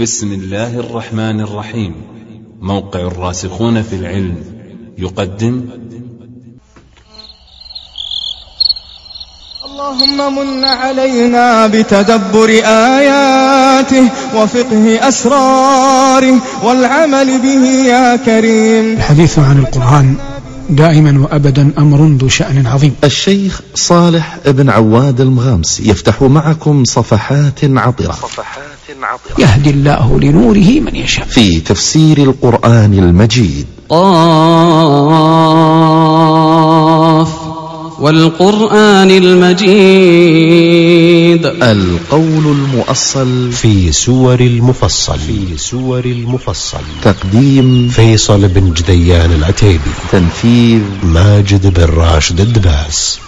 بسم الله الرحمن الرحيم. موقع الراسخون في العلم. يقدم. اللهم من علينا بتدبر آياته وفقه أسراره والعمل به يا كريم. الحديث عن القرآن دائما وأبدا أمر ذو شأن عظيم. الشيخ صالح بن عواد المغامس يفتح معكم صفحات عطرة. يهدي الله لنوره من يشاء. في تفسير القرآن المجيد. قاف والقرآن المجيد. القول المؤصل في سور المفصل. في سور المفصل. تقديم فيصل بن جديان العتيبي. تنفيذ ماجد بن راشد الدباس.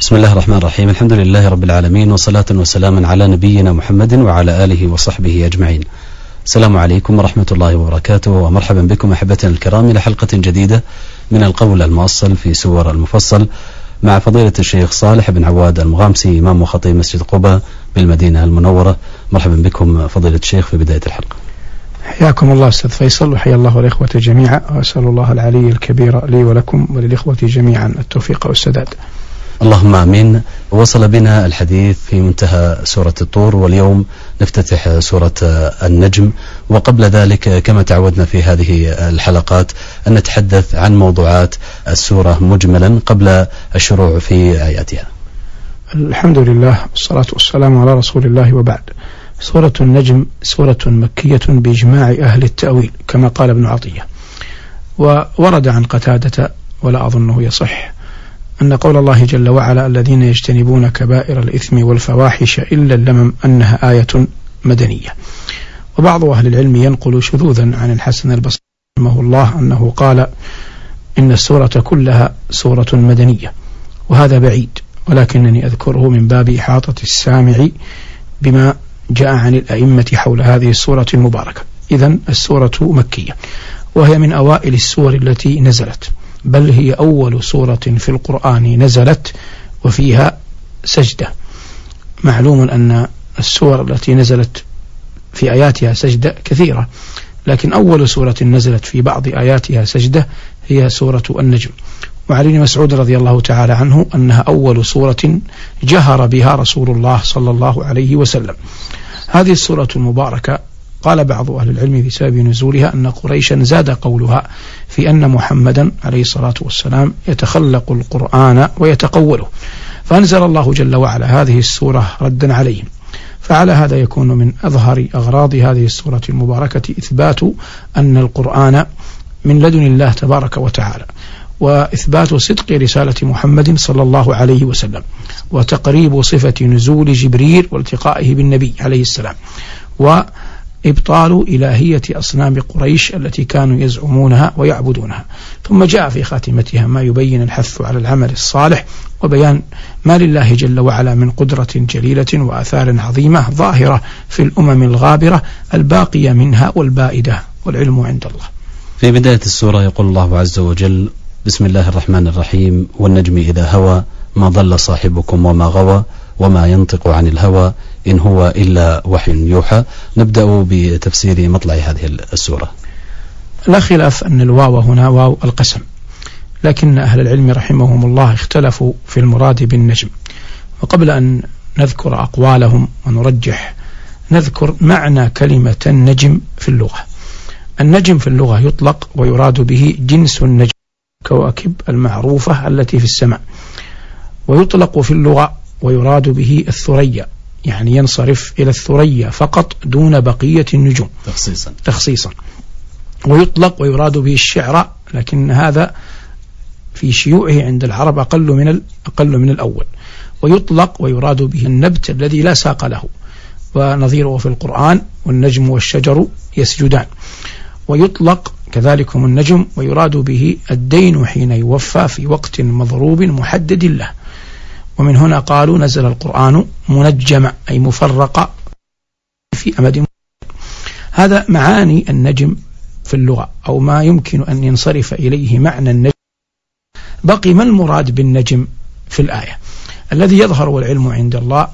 بسم الله الرحمن الرحيم. الحمد لله رب العالمين وصلاة وسلاما على نبينا محمد وعلى آله وصحبه أجمعين. السلام عليكم ورحمة الله وبركاته ومرحبا بكم أحبتنا الكرام إلى حلقة جديدة من القول الموصل في سور المفصل مع فضيلة الشيخ صالح بن عواد المغامسي إمام وخطيب مسجد قباء بالمدينة المنورة. مرحبا بكم فضيلة الشيخ في بداية الحلقة. حياكم الله أستاذ فيصل وحيا الله الإخوة جميعا وأسأل الله العلي الكبير لي ولكم وللإخوة جميعا التوفيق والسداد. اللهم آمين. وصل بنا الحديث في منتهى سورة الطور واليوم نفتتح سورة النجم. وقبل ذلك كما تعودنا في هذه الحلقات أن نتحدث عن موضوعات السورة مجملا قبل الشروع في آياتها. الحمد لله والصلاة والسلام على رسول الله وبعد. سورة النجم سورة مكية بإجماع أهل التأويل كما قال ابن عطية. وورد عن قتادة ولا أظنه يصح. أن قول الله جل وعلا الذين يجتنبون كبائر الإثم والفواحش إلا اللمم أنها آية مدنية. وبعض أهل العلم ينقل شذوذا عن الحسن البصري رحمه الله أنه قال إن السورة كلها سورة مدنية وهذا بعيد ولكنني أذكره من باب إحاطة السامع بما جاء عن الأئمة حول هذه السورة المباركة. إذا السورة مكية وهي من أوائل السور التي نزلت. بل هي أول سورة في القرآن نزلت وفيها سجدة. معلوم أن السور التي نزلت في آياتها سجدة كثيرة لكن أول سورة نزلت في بعض آياتها سجدة هي سورة النجم. وعن ابن مسعود رضي الله تعالى عنه أنها أول سورة جهر بها رسول الله صلى الله عليه وسلم. هذه السورة المباركة قال بعض أهل العلم بسبب نزولها أن قريشا زاد قولها في أن محمدا عليه الصلاة والسلام يتخلق القرآن ويتقوله. فأنزل الله جل وعلا هذه السورة ردا عليهم. فعلى هذا يكون من أظهر أغراض هذه السورة المباركة إثبات أن القرآن من لدن الله تبارك وتعالى وإثبات صدق رسالة محمد صلى الله عليه وسلم وتقريب صفة نزول جبريل والتقائه بالنبي عليه السلام و إبطال إلهية أصنام قريش التي كانوا يزعمونها ويعبدونها. ثم جاء في خاتمتها ما يبين الحث على العمل الصالح وبيان ما لله جل وعلا من قدرة جليلة وآثار عظيمة ظاهرة في الأمم الغابرة الباقية منها والبائدة والعلم عند الله. في بداية السورة يقول الله عز وجل بسم الله الرحمن الرحيم والنجم إذا هوى ما ضل صاحبكم وما غوى وما ينطق عن الهوى إن هو إلا وحي يوحى. نبدأ بتفسير مطلع هذه السورة. لا خلاف أن الواو هنا واو القسم لكن أهل العلم رحمهم الله اختلفوا في المراد بالنجم. وقبل أن نذكر أقوالهم ونرجح نذكر معنى كلمة النجم في اللغة. النجم في اللغة يطلق ويراد به جنس النجم كواكب المعروفة التي في السماء. ويطلق في اللغة ويراد به الثريا يعني ينصرف إلى الثريا فقط دون بقية النجوم. تخصيصا. تخصيصا. ويطلق ويراد به الشعر لكن هذا في شيوعه عند العرب أقل من أقل من الأول. ويطلق ويراد به النبت الذي لا ساق له. ونظيره في القرآن والنجم والشجر يسجدان. ويطلق كذلكم النجم ويراد به الدين حين يوفى في وقت مضروب محدد له. ومن هنا قالوا نزل القرآن منجما أي مفرقا في أمد هذا معاني النجم في اللغة أو ما يمكن أن ينصرف إليه معنى النجم. بقي ما المراد بالنجم في الآية؟ الذي يظهر والعلم عند الله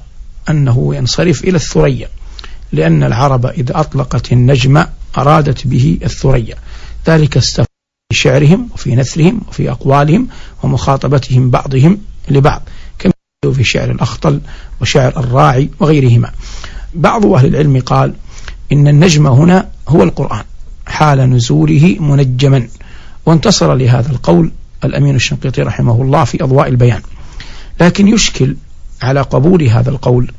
أنه ينصرف إلى الثريا لأن العرب إذا أطلقت النجم أرادت به الثريا. ذلك استفاد في شعرهم وفي نثرهم وفي أقوالهم ومخاطبتهم بعضهم لبعض. كما في شعر الأخطل وشعر الراعي وغيرهما. بعض أهل العلم قال إن النجم هنا هو القرآن حال نزوله منجما. وانتصر لهذا القول الأمين الشنقيطي رحمه الله في أضواء البيان. لكن يشكل على قبول هذا القول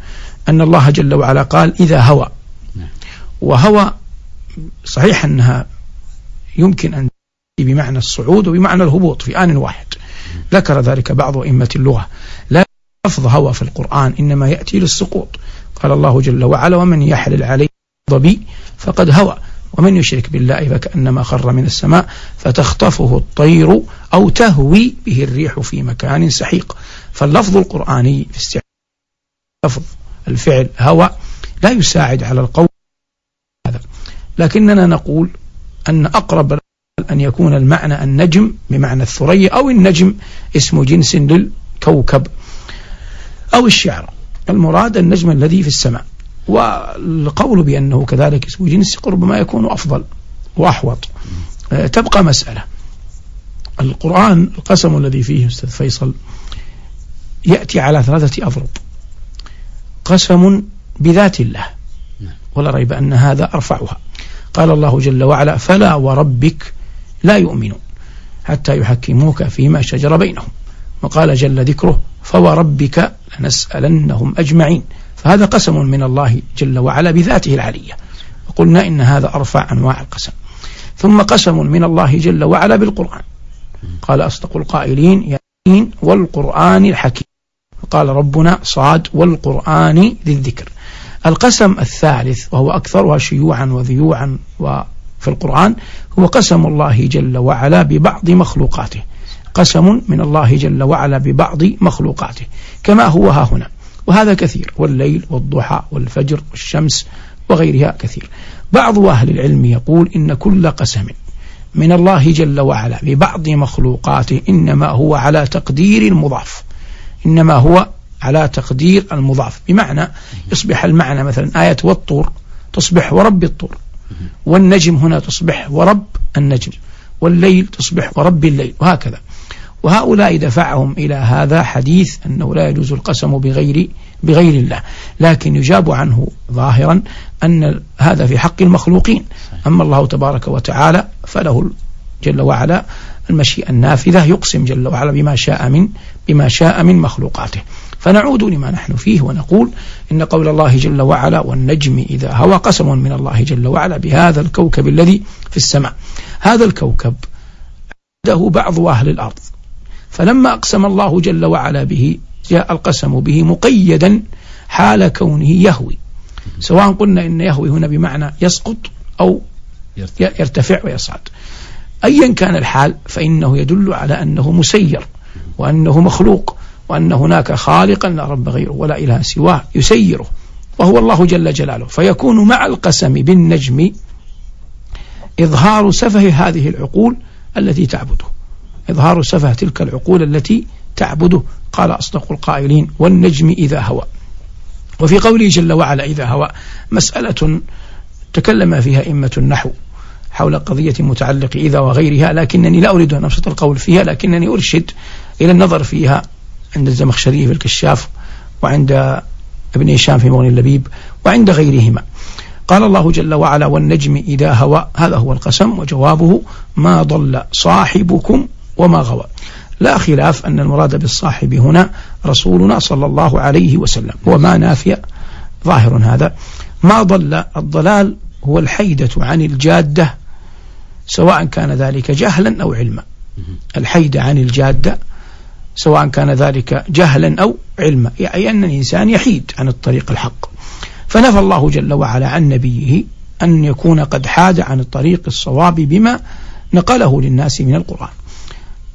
أن الله جل وعلا قال إذا هوى. وهوى صحيح أنها يمكن أن بمعنى الصعود وبمعنى الهبوط في آن واحد. ذكر ذلك بعض أئمة اللغة. لا لفظ هوى في القرآن إنما يأتي للسقوط. قال الله جل وعلا ومن يحلل عليه ضبي فقد هوى ومن يشرك بالله فكأنما خر من السماء فتخطفه الطير أو تهوي به الريح في مكان سحيق. فاللفظ القرآني في لفظ الفعل هوى لا يساعد على القول هذا. لكننا نقول أن أقرب أن يكون المعنى النجم بمعنى الثريا أو النجم اسم جنس للكوكب. أو الشعر. المراد النجم الذي في السماء. والقول بأنه كذلك اسم جنس قرب ما يكون أفضل وأحوط. آه، تبقى مسألة. القرآن القسم الذي فيه أستاذ فيصل يأتي على ثلاثة أضرب قسم بذات الله. ولا ريب أن هذا أرفعها. قال الله جل وعلا فلا وربك لا يؤمنون حتى يحكموك فيما شجر بينهم. وقال جل ذكره فوربك لنسألنهم أجمعين. فهذا قسم من الله جل وعلا بذاته العلية. وقلنا إن هذا أرفع أنواع القسم. ثم قسم من الله جل وعلا بالقرآن. قال أصدق القائلين يا والقرآن الحكيم. قال ربنا صاد والقرآن ذي الذكر القسم الثالث وهو أكثرها شيوعا وذيوعا وفي القرآن هو قسم الله جل وعلا ببعض مخلوقاته. قسم من الله جل وعلا ببعض مخلوقاته كما هو ها هنا. وهذا كثير والليل والضحى والفجر والشمس وغيرها كثير. بعض أهل العلم يقول إن كل قسم من الله جل وعلا ببعض مخلوقاته إنما هو على تقدير المضاف. إنما هو على تقدير المضاف. بمعنى يصبح المعنى مثلا آية والطور تصبح ورب الطور والنجم هنا تصبح ورب النجم. والليل تصبح ورب الليل وهكذا. وهؤلاء دفعهم إلى هذا حديث أنه لا يجوز القسم بغير بغير الله. لكن يجاب عنه ظاهرا أن هذا في حق المخلوقين. أما الله تبارك وتعالى فله جل وعلا المشيئة النافذة يقسم جل وعلا بما شاء من بما شاء من مخلوقاته. فنعود لما نحن فيه ونقول إن قول الله جل وعلا والنجم إذا هوى قسم من الله جل وعلا بهذا الكوكب الذي في السماء. هذا الكوكب عنده بعض أهل الأرض. فلما أقسم الله جل وعلا به جاء القسم به مقيدا حال كونه يهوي. سواء قلنا إن يهوي هنا بمعنى يسقط أو يرتفع. ويصعد. أيا كان الحال فإنه يدل على أنه مسير وأنه مخلوق. وأن هناك خالقا لا رب غيره ولا إله سواه يسيره وهو الله جل جلاله. فيكون مع القسم بالنجم إظهار سفه هذه العقول التي تعبده. إظهار سفه تلك العقول التي تعبده. قال أصدق القائلين والنجم إذا هوى. وفي قوله جل وعلا إذا هوى. مسألة تكلم فيها إمة النحو حول قضية متعلق إذا وغيرها لكنني لا أريد أن أبسط القول فيها لكنني أرشد إلى النظر فيها. عند الزمخشري في الكشاف وعند ابن هشام في مغني اللبيب وعند غيرهما. قال الله جل وعلا والنجم إذا هوى هذا هو القسم وجوابه ما ضل صاحبكم وما غوى لا خلاف أن المراد بالصاحب هنا رسولنا صلى الله عليه وسلم. وما نافع ظاهر هذا. ما ضل الضلال هو الحيدة عن الجادة سواء كان ذلك جهلا أو علما. الحيدة عن الجادة سواء كان ذلك جهلا أو علما. يعني أن الإنسان يحيد عن الطريق الحق. فنفى الله جل وعلا عن نبيه أن يكون قد حاد عن الطريق الصواب بما نقله للناس من القرآن.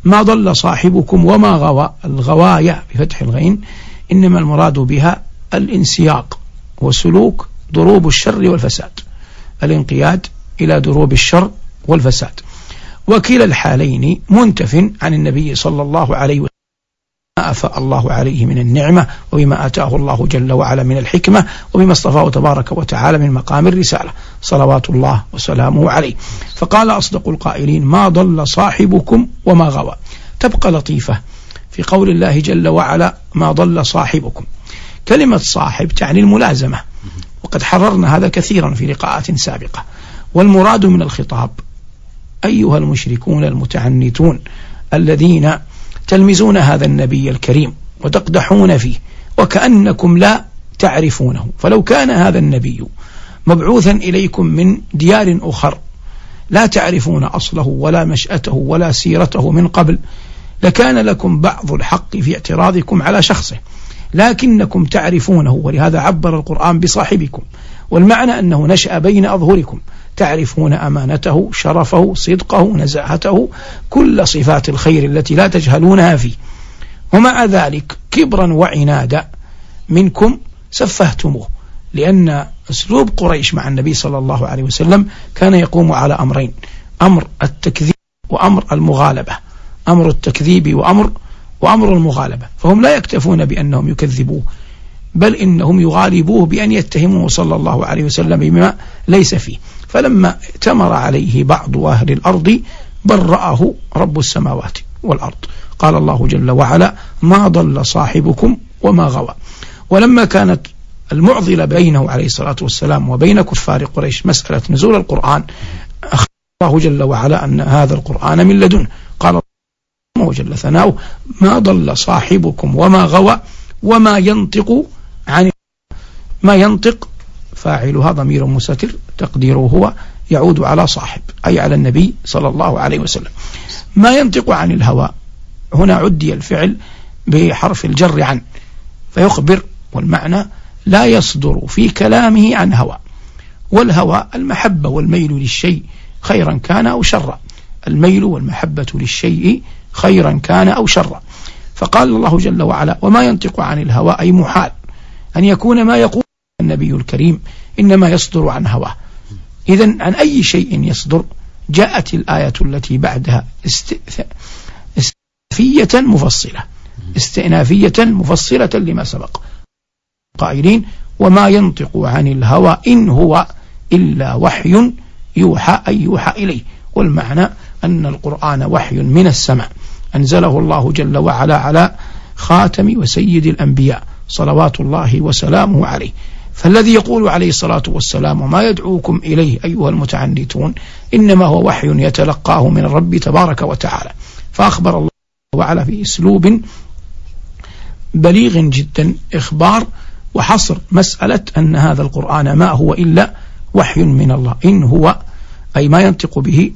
ما ضل صاحبكم وما غوى الغواية بفتح الغين إنما المراد بها الانسياق وسلوك ضروب الشر والفساد الانقياد إلى دروب الشر والفساد. وكلا الحالين منتف عن النبي صلى الله عليه وسلم. أفاء الله عليه من النعمة وبما آتاه الله جل وعلا من الحكمة وبما اصطفاه تبارك وتعالى من مقام الرسالة. صلوات الله وسلامه عليه. فقال أصدق القائلين ما ضل صاحبكم وما غوى. تبقى لطيفة في قول الله جل وعلا ما ضل صاحبكم. كلمة صاحب تعني الملازمة. وقد حررنا هذا كثيرا في لقاءات سابقة. والمراد من الخطاب أيها المشركون المتعنتون الذين تلمزون هذا النبي الكريم وتقدحون فيه وكأنكم لا تعرفونه. فلو كان هذا النبي مبعوثا إليكم من ديار أخر لا تعرفون أصله ولا مشأته ولا سيرته من قبل لكان لكم بعض الحق في اعتراضكم على شخصه لكنكم تعرفونه. ولهذا عبر القرآن بصاحبكم والمعنى أنه نشأ بين أظهركم. تعرفون أمانته شرفه صدقه نزاهته كل صفات الخير التي لا تجهلونها فيه. ومع ذلك كبرا وعنادا منكم سفهتموه لأن أسلوب قريش مع النبي صلى الله عليه وسلم كان يقوم على أمرين أمر التكذيب وأمر المغالبة أمر التكذيب وأمر وأمر المغالبة. فهم لا يكتفون بأنهم يكذبوه بل إنهم يغالبوه بأن يتهموه صلى الله عليه وسلم بما ليس فيه. فلما ائتمر عليه بعض أهل الأرض برأه رب السماوات والأرض. قال الله جل وعلا ما ضل صاحبكم وما غوى. ولما كانت المعضلة بينه عليه الصلاة والسلام وبين كفار قريش مسألة نزول القرآن أخبر الله جل وعلا أن هذا القرآن من لدنه. قال الله جل ثناؤه ما ضل صاحبكم وما غوى وما ينطق عن ما ينطق فاعلها ضمير مستتر تقديره هو يعود على صاحب أي على النبي صلى الله عليه وسلم. ما ينطق عن الهوى هنا عدي الفعل بحرف الجر عن فيخبر والمعنى لا يصدر في كلامه عن هوى. والهوى المحبة والميل للشيء خيرا كان أو شرا. الميل والمحبة للشيء خيرا كان أو شرا. فقال الله جل وعلا وما ينطق عن الهوى أي محال أن يكون ما يقول النبي الكريم إنما يصدر عن هواه. إذا عن أي شيء يصدر؟ جاءت الآية التي بعدها استئنافية مفصلة. استئنافية مفصلة لما سبق. قائلين وما ينطق عن الهوى إن هو إلا وحي يوحى أي يوحى إليه. والمعنى أن القرآن وحي من السماء. أنزله الله جل وعلا على خاتم وسيد الأنبياء صلوات الله وسلامه عليه. فالذي يقول عليه الصلاة والسلام وما يدعوكم إليه أيها المتعنتون إنما هو وحي يتلقاه من الرب تبارك وتعالى. فأخبر الله وعلا في أسلوب بليغ جدا إخبار وحصر مسألة أن هذا القرآن ما هو إلا وحي من الله. إن هو أي ما ينطق به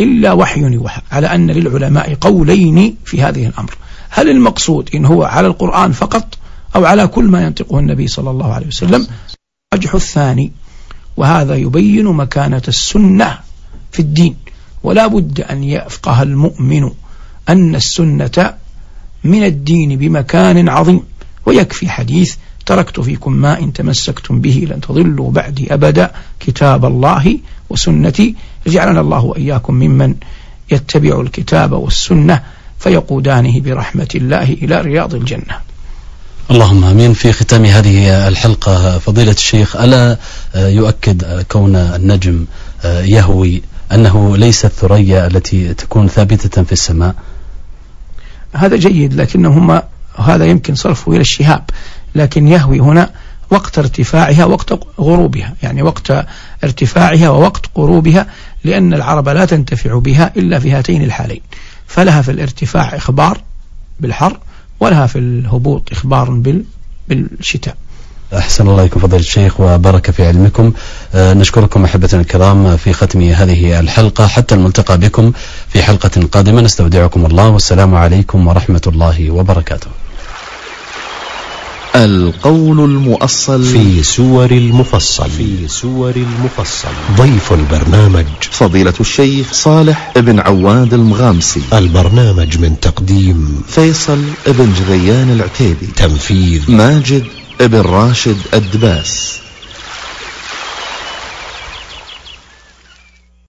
إلا وحي يوحى. على أن للعلماء قولين في هذه الأمر. هل المقصود إن هو على القرآن فقط أو على كل ما ينطقه النبي صلى الله عليه وسلم. الرجح الثاني وهذا يبين مكانة السنة في الدين. ولا بد أن يفقه المؤمن أن السنة من الدين بمكان عظيم. ويكفي حديث تركت فيكم ما إن تمسكتم به لن تضلوا بعدي أبدا. كتاب الله وسنتي. جعلنا الله وإياكم ممن يتبع الكتاب والسنة فيقودانه برحمة الله إلى رياض الجنة. اللهم آمين. في ختام هذه الحلقة فضيلة الشيخ ألا يؤكد كون النجم يهوي أنه ليس الثريا التي تكون ثابتة في السماء؟ هذا جيد لكنهما هذا يمكن صرفه إلى الشهاب لكن يهوي هنا وقت ارتفاعها وقت غروبها يعني وقت ارتفاعها ووقت غروبها لأن العرب لا تنتفع بها إلا في هاتين الحالين فلها في الارتفاع إخبار بالحر ولها في الهبوط إخبار بال بالشتاء. أحسن الله إليكم فضيلة الشيخ وبارك في علمكم. أه نشكركم أحبتنا الكرام في ختم هذه الحلقة حتى الملتقى بكم في حلقة قادمة. نستودعكم الله والسلام عليكم ورحمة الله وبركاته. القول المؤصل في سور المفصل. في سور المفصل. ضيف البرنامج. فضيلة الشيخ صالح ابن عواد المغامسي. البرنامج من تقديم فيصل ابن جريان العتيبي. تنفيذ ماجد ابن راشد الدباس.